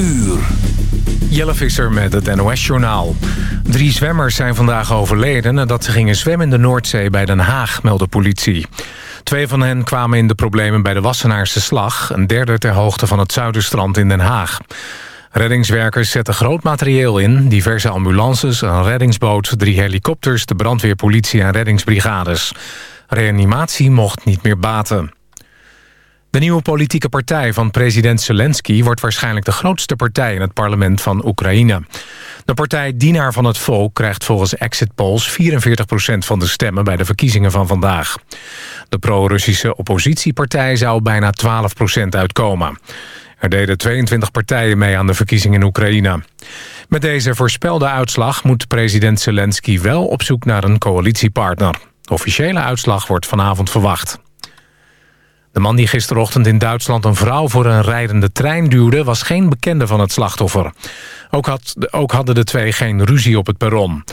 uur. Jelle Visser met het NOS-journaal. Drie zwemmers zijn vandaag overleden nadat ze gingen zwemmen in de Noordzee bij Den Haag, meldde politie. Twee van hen kwamen in de problemen bij de Wassenaarse Slag... een derde ter hoogte van het Zuiderstrand in Den Haag. Reddingswerkers zetten groot materieel in. Diverse ambulances, een reddingsboot, drie helikopters... de brandweerpolitie en reddingsbrigades. Reanimatie mocht niet meer baten. De nieuwe politieke partij van president Zelensky... wordt waarschijnlijk de grootste partij in het parlement van Oekraïne. De partij Dienaar van het Volk krijgt volgens exit polls 44% van de stemmen bij de verkiezingen van vandaag. De pro-Russische oppositiepartij zou bijna 12% uitkomen. Er deden 22 partijen mee aan de verkiezingen in Oekraïne. Met deze voorspelde uitslag moet president Zelensky wel op zoek naar een coalitiepartner. De officiële uitslag wordt vanavond verwacht. De man die gisterochtend in Duitsland een vrouw voor een rijdende trein duwde... was geen bekende van het slachtoffer. Ook, had, ook hadden de twee geen ruzie op het perron.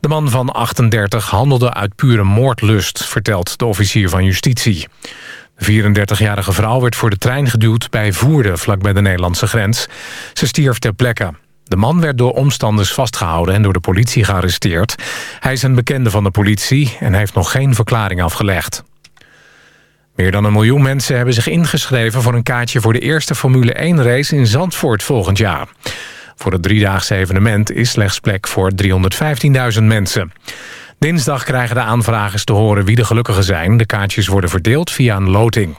De man van 38 handelde uit pure moordlust, vertelt de officier van justitie. De 34-jarige vrouw werd voor de trein geduwd bij Voerde, vlakbij de Nederlandse grens. Ze stierf ter plekke. De man werd door omstanders vastgehouden en door de politie gearresteerd. Hij is een bekende van de politie en heeft nog geen verklaring afgelegd. Meer dan een miljoen mensen hebben zich ingeschreven voor een kaartje voor de eerste Formule 1-race in Zandvoort volgend jaar. Voor het driedaagse evenement is slechts plek voor 315.000 mensen. Dinsdag krijgen de aanvragers te horen wie de gelukkigen zijn. De kaartjes worden verdeeld via een loting.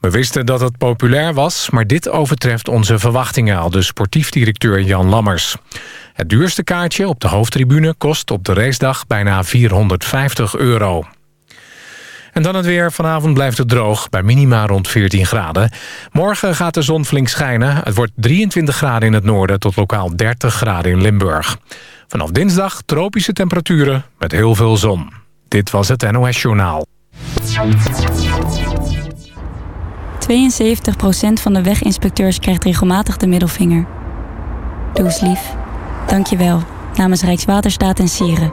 We wisten dat het populair was, maar dit overtreft onze verwachtingen... al de sportief directeur Jan Lammers. Het duurste kaartje op de hoofdtribune kost op de racedag bijna 450 euro. En dan het weer. Vanavond blijft het droog, bij minima rond 14 graden. Morgen gaat de zon flink schijnen. Het wordt 23 graden in het noorden tot lokaal 30 graden in Limburg. Vanaf dinsdag tropische temperaturen met heel veel zon. Dit was het NOS Journaal. 72% van de weginspecteurs krijgt regelmatig de middelvinger. Doe eens lief. Dank je wel. Namens Rijkswaterstaat en Sieren.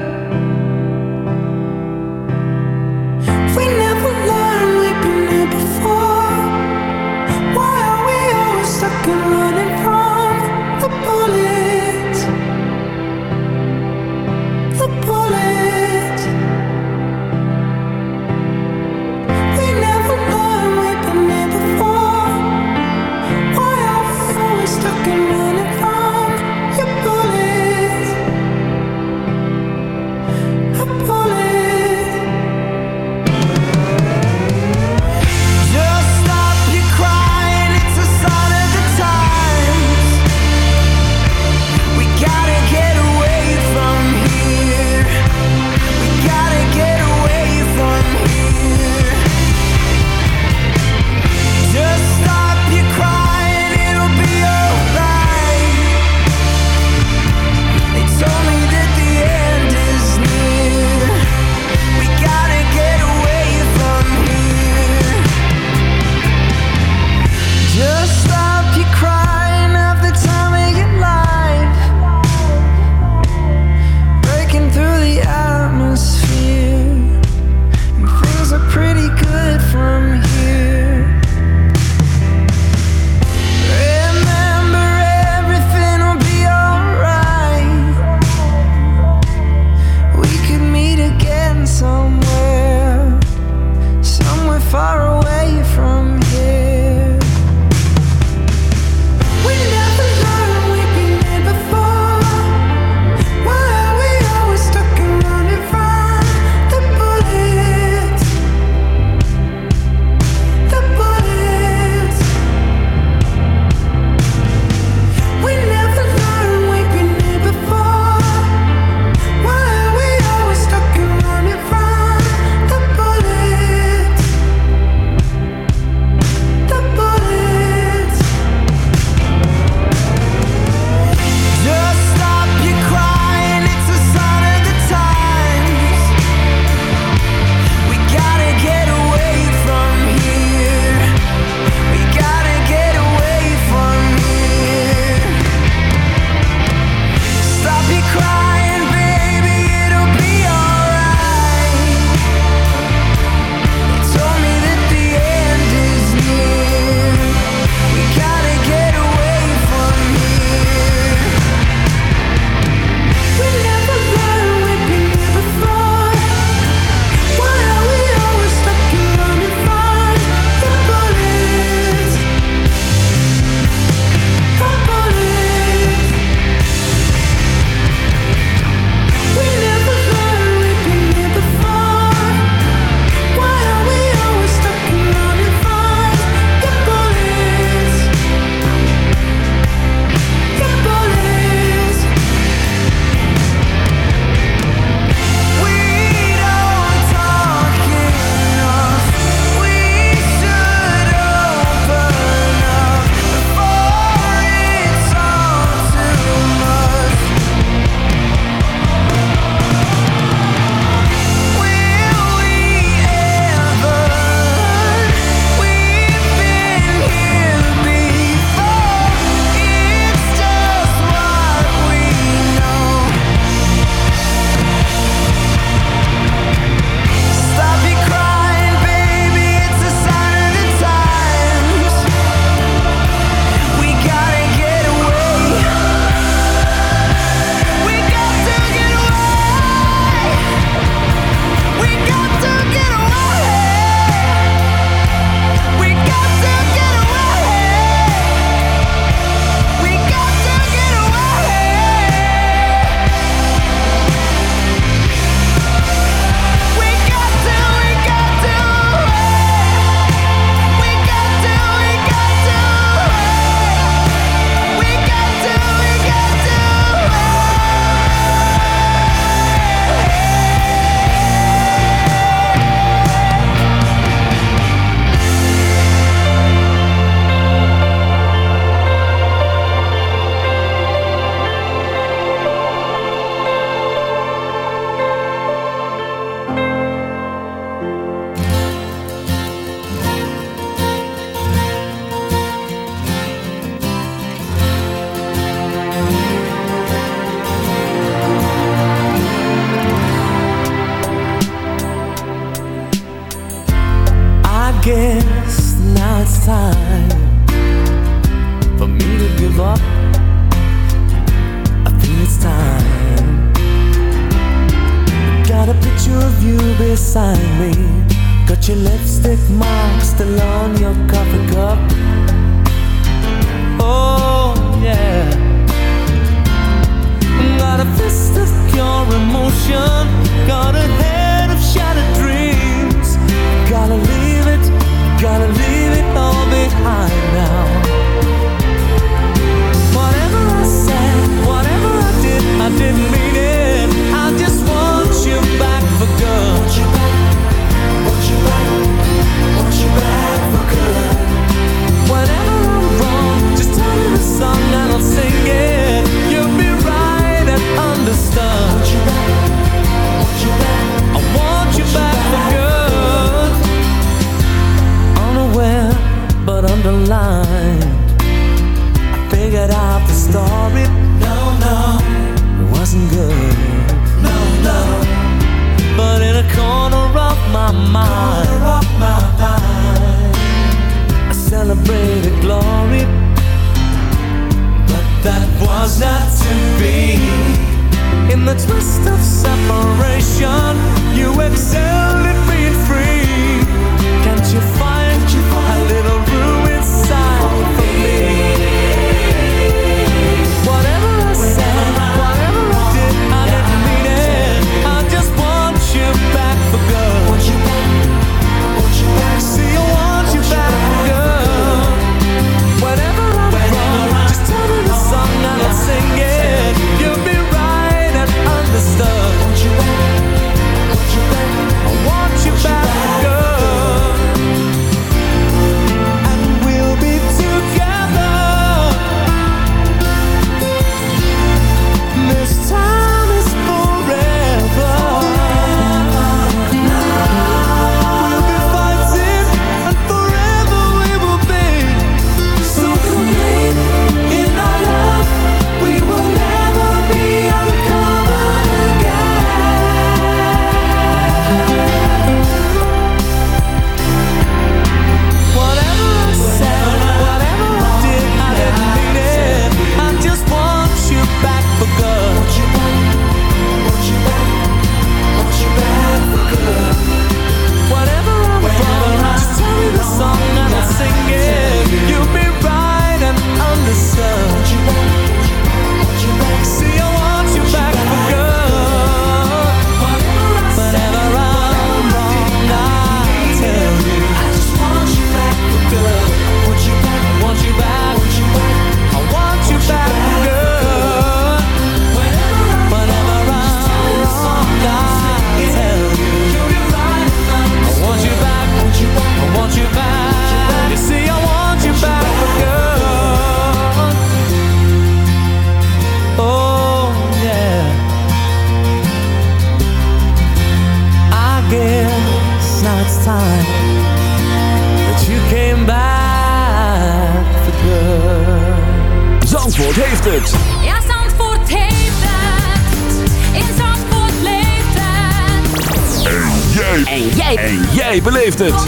tijd. En jij beleeft het. Kom op,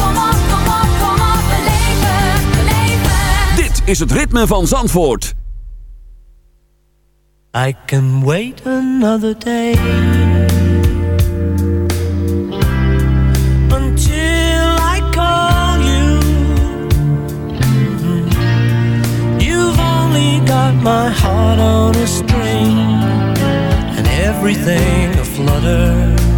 kom op, kom op, kom op, kom op. Dit is het ritme van Zandvoort. I can wait another day. Mm-hmm. my heart on a string and everything a flutter.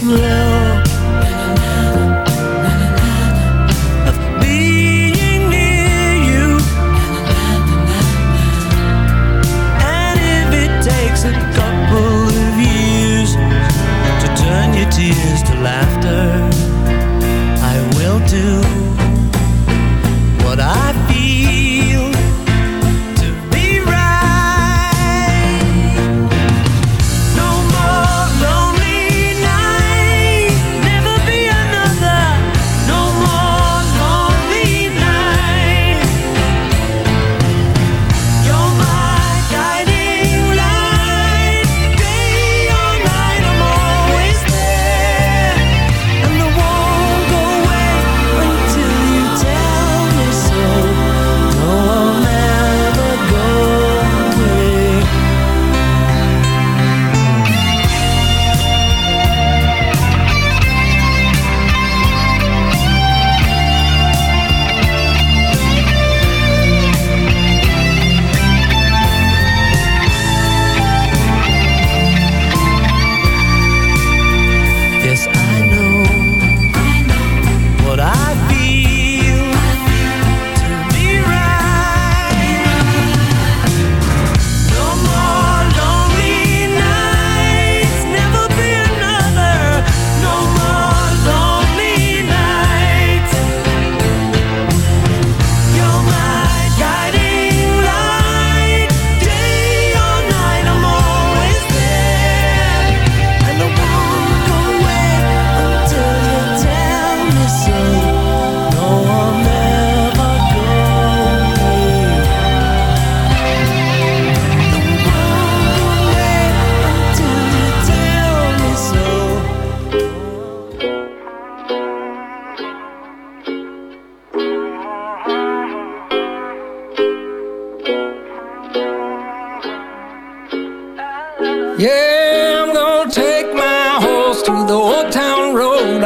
thrill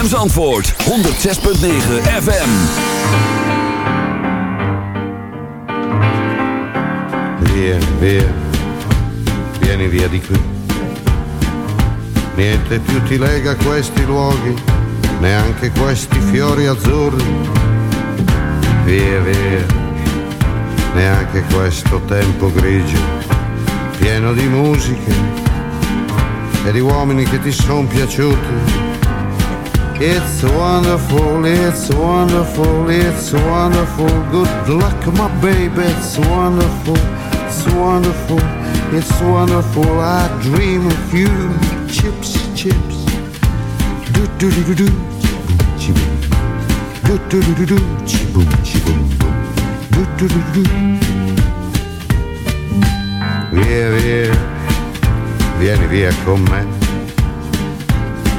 ZFM's antwoord. 106.9 FM. Via, via, vieni via di qui. Niente più ti lega questi luoghi, neanche questi fiori azzurri. Via, via, neanche questo tempo grigio, pieno di musiche e di uomini che ti sono piaciuti. It's wonderful, it's wonderful, it's wonderful. Good luck, my baby, it's wonderful, it's wonderful, it's wonderful. I dream of you, chips, chips. Do do do do do, chiboom, do do do do do, chiboom, chiboom, boom. do do do do do. Via, via, vieni via con me.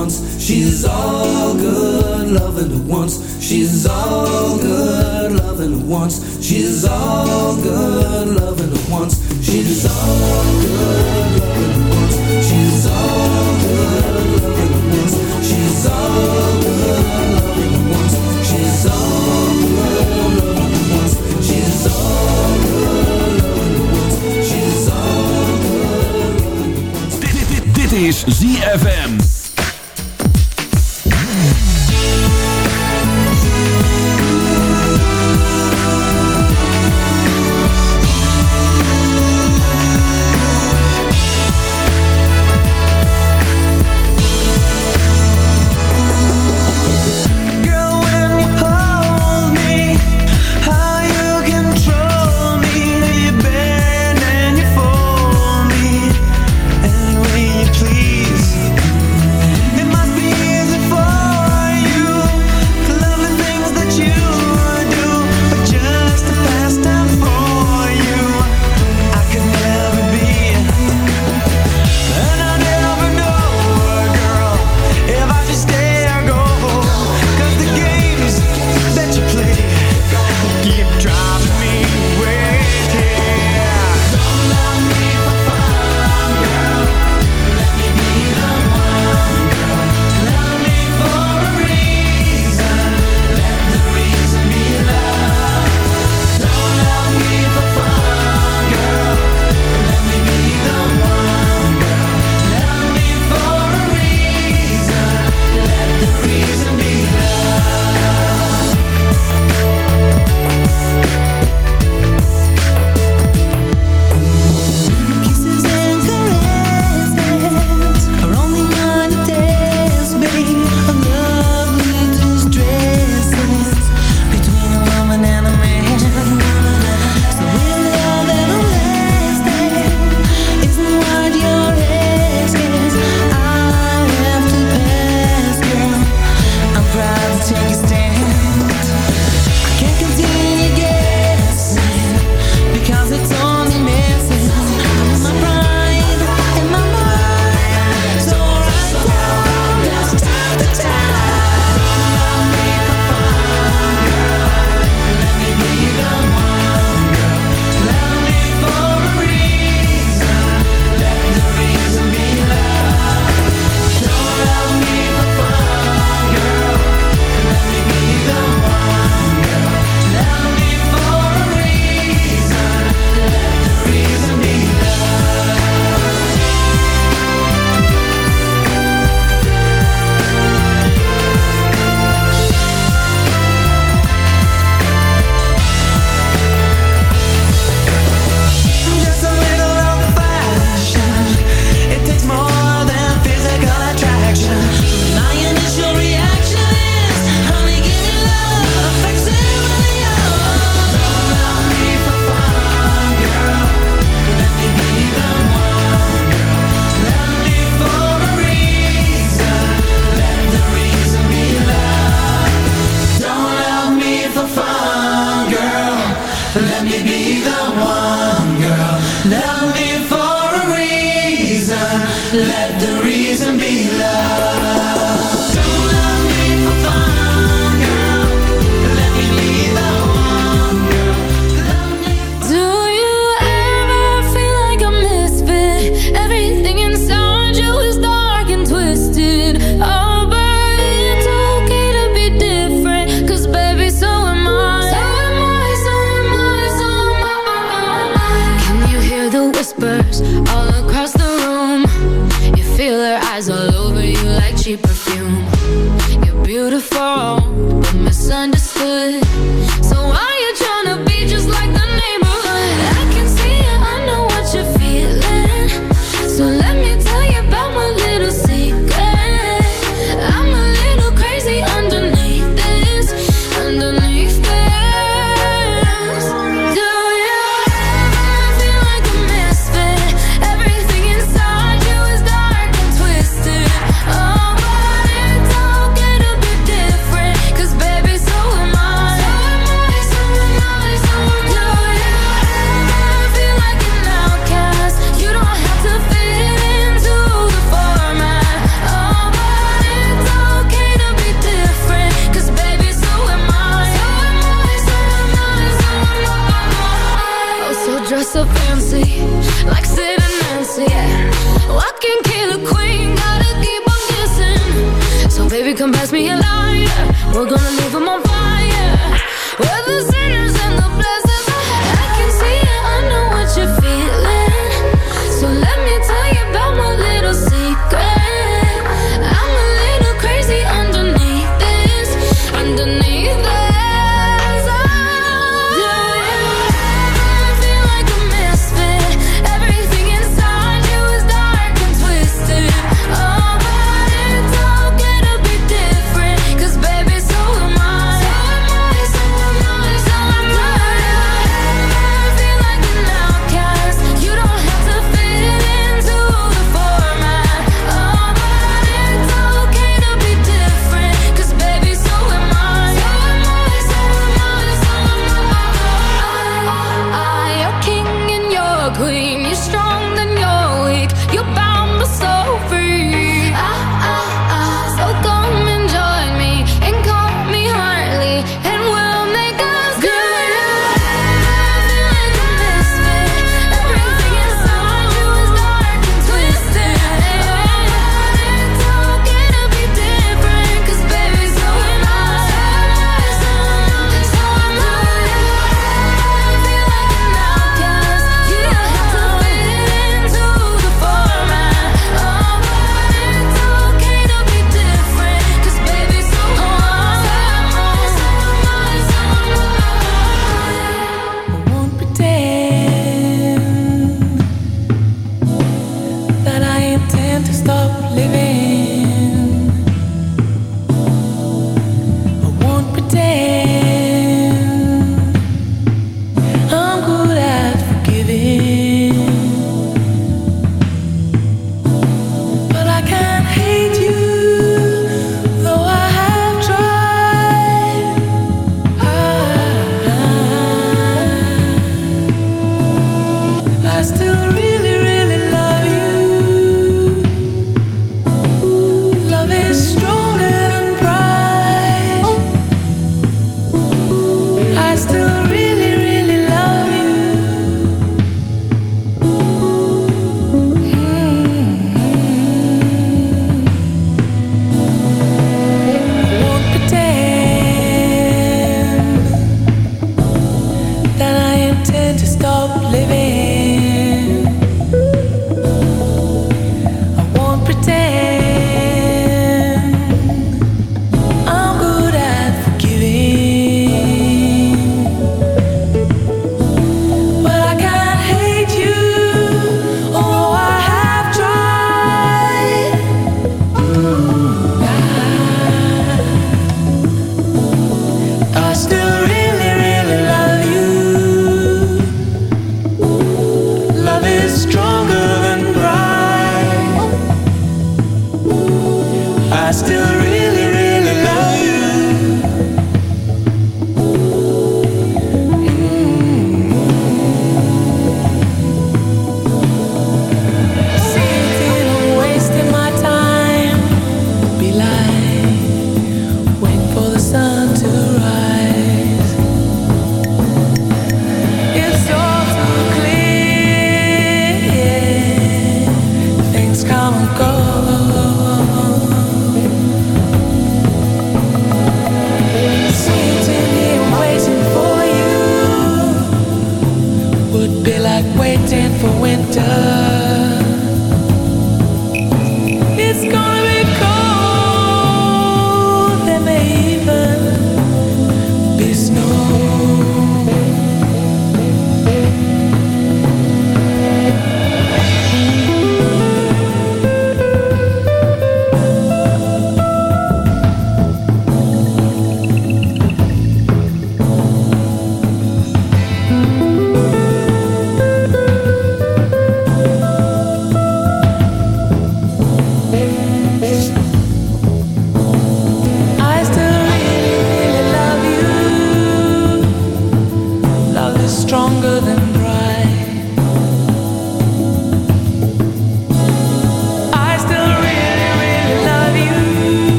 once. She's all good loving at once. She's all good loving at once. She's all good loving at once. She's all good loving at once. She's all good loving at once. She's all good loving at once. She's all good loving at once. She's all good loving at once. She's all good. This is ZFM.